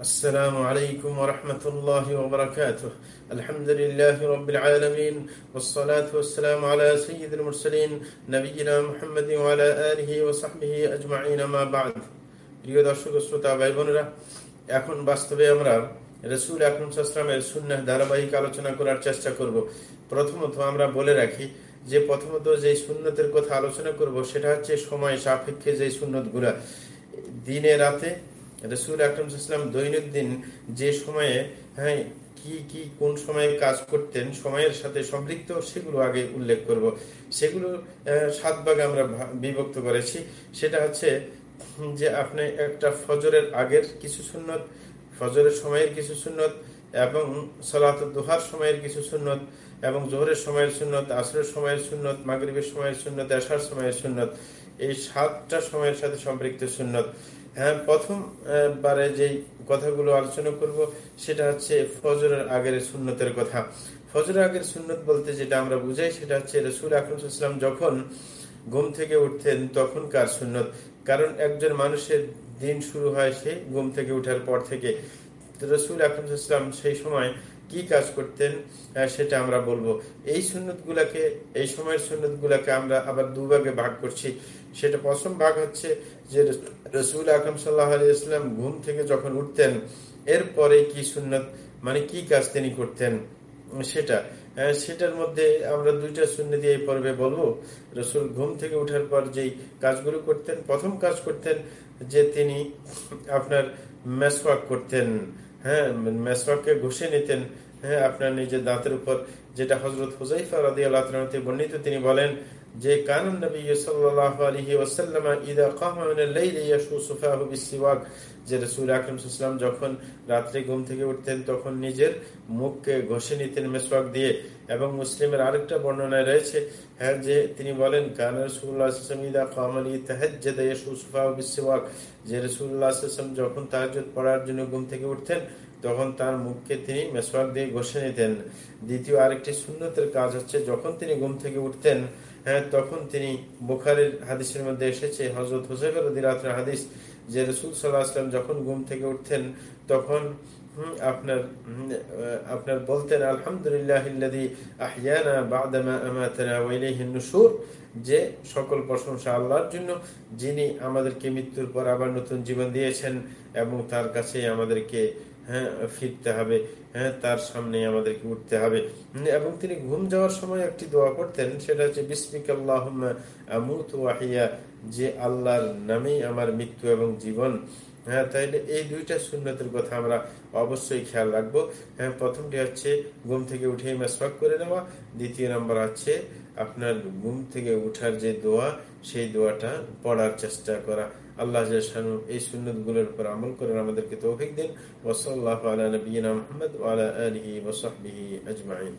السلام عليكم ورحمة الله وبركاته الحمد لله رب العالمين والصلاة والسلام على سيد المرسلين نبينا محمد وعلى آله وصحبه أجمعين ما بعد প্রিয় দর্শক শ্রোতা ভাই বোনেরা এখন বাস্তবে আমরা রসুল আকরম সাল্লামের সুন্নাহ ধারাবাহিক আলোচনা করার চেষ্টা করব প্রথমত আমরা বলে রাখি যে প্রথমত যে সুন্নতের কথা আলোচনা করব সেটা হচ্ছে সময় সাপেক্ষে যে সুন্নতগুলা দিনে রাতে রসুল আকরম ইসলাম দৈনন্দিন যে সময়ে হ্যাঁ কি কি, কোন সময়ে কাজ করতেন, সময়ের সাথে সম্পৃক্ত, সেগুলো আগে উল্লেখ করব। সেগুলো সাত ভাগে আমরা বিভক্ত করেছি। সেটা হচ্ছে যে আপনি একটা ফজরের আগের কিছু সুন্নত, ফজরের সময়ের কিছু সুন্নত এবং সলাত দোহার সময়ের কিছু সুন্নত এবং জোহরের সময়ের সুন্নত, আসরের সময়ের সুন্নত, মাগরীবের সময়ের সুন্নত, এশার সময়ের সুন্নত এই সাতটা সময়ের সাথে সম্পৃক্ত সুন্নত। হ্যাঁ প্রথম বারে যেই কথাগুলো আলোচনা করব, সেটা হচ্ছে ফজরের আগের সুন্নতের কথা। ফজরের আগের সুন্নত বলতে যেটা আমরা বুঝাই, সেটা হচ্ছে রসুল আকরমসাল্লাম যখন ঘুম থেকে উঠতেন, তখনকার সুন্নত। কারণ একজন মানুষের দিন শুরু হয় সে ঘুম থেকে উঠার পর থেকে। রসুল আকরমসাল্লাম সেই সময় কি কাজ করতেন সেটা আমরা বলব। এই সুন্নত গুলাকে এই সময়ের সুন্নত গুলাকে আমরা আবার দুভাগে ভাগ করছি। সেটা প্রথম ভাগ হচ্ছে যে রসুল আকরম সাল্লাহ আলিয়াল্লাম ঘুম থেকে যখন উঠতেন, এরপরে কি সুন্নত মানে কি কাজ তিনি করতেন, সেটা সেটার মধ্যে আমরা দুইটা সুন্নতি এই পর্বে বলব। রসুল ঘুম থেকে উঠার পর যেই কাজগুলো করতেন, প্রথম কাজ করতেন যে তিনি আপনার মেসওয়াক করতেন। হ্যাঁ মেসওয়াককে ঘষে নিতেন হ্যাঁ আপনার নিজের দাঁতের উপর যেটা হজরত হুজাইফা রাদি আল্লাহ বর্ণিত, তিনি বলেন, যে কানুন নবী সাল্লাল্লাহু আলাইহি ওয়াসাল্লাম ইদা মিন সুফাহু যে রাসূল আকরাম সাল্লাল্লাহু যখন রাতে ঘুম থেকে উঠতেন, তখন নিজের মুখকে ঘষে নিতেন মেসওয়াক দিয়ে। এবং মুসলিমের আরেকটা বর্ণনায় রয়েছে হ্যাঁ যে তিনি বলেন, কানা রাসূলুল্লাহ সাল্লাল্লাহু আলাইহি ওয়াসাল্লাম ইদা কামা লিতাহাজ্জাদা ইয়াশু সুফাহু বিসিওয়াক যে সাল্লাল্লাহু যখন তাহাজ্জুদ পড়ার জন্য ঘুম থেকে উঠতেন, তখন তার মুখকে তিনি মেসওয়াক দিয়ে ঘষে নিতেন। দ্বিতীয় আরেকটি সুন্নতের কাজ হচ্ছে, যখন তিনি ঘুম থেকে উঠতেন হ্যাঁ তখন তিনি বুখারের হাদিসের মধ্যে এসেছে হজরত হুসেফের হাদিস, যে রসুল সাল্লাহ আসলাম যখন ঘুম থেকে উঠতেন, তখন আপনার আপনার বলতেন, আলহামদুলিল্লাহ যে সকল প্রশংসা আল্লাহর জন্য, যিনি আমাদেরকে মৃত্যুর পর আবার নতুন জীবন দিয়েছেন এবং তার কাছে আমাদেরকে হ্যাঁ ফিরতে হবে। হ্যাঁ তার সামনে আমাদেরকে উঠতে হবে। এবং তিনি ঘুম যাওয়ার সময় একটি দোয়া করতেন, সেটা হচ্ছে বিসমিক ওয়াহিয়া, যে আল্লাহর নামেই আমার মৃত্যু এবং জীবন। হ্যাঁ তাইলে এই দুইটা সুন্নতের কথা আমরা অবশ্যই খেয়াল রাখব। হ্যাঁ প্রথমটি হচ্ছে, ঘুম থেকে উঠে মেসওয়াক করে নেওয়া। দ্বিতীয় নম্বর হচ্ছে, আপনার ঘুম থেকে উঠার যে দোয়া, সেই দোয়াটা পড়ার চেষ্টা করা। আল্লাহ এই সুন্নতগুলোর উপর আমল করেন, আমাদেরকে তৌফিক দিন। ওসল্লাহ আলা নবীনা মোহাম্মদ আলা আলহি ওসহবিহি আজমাইন।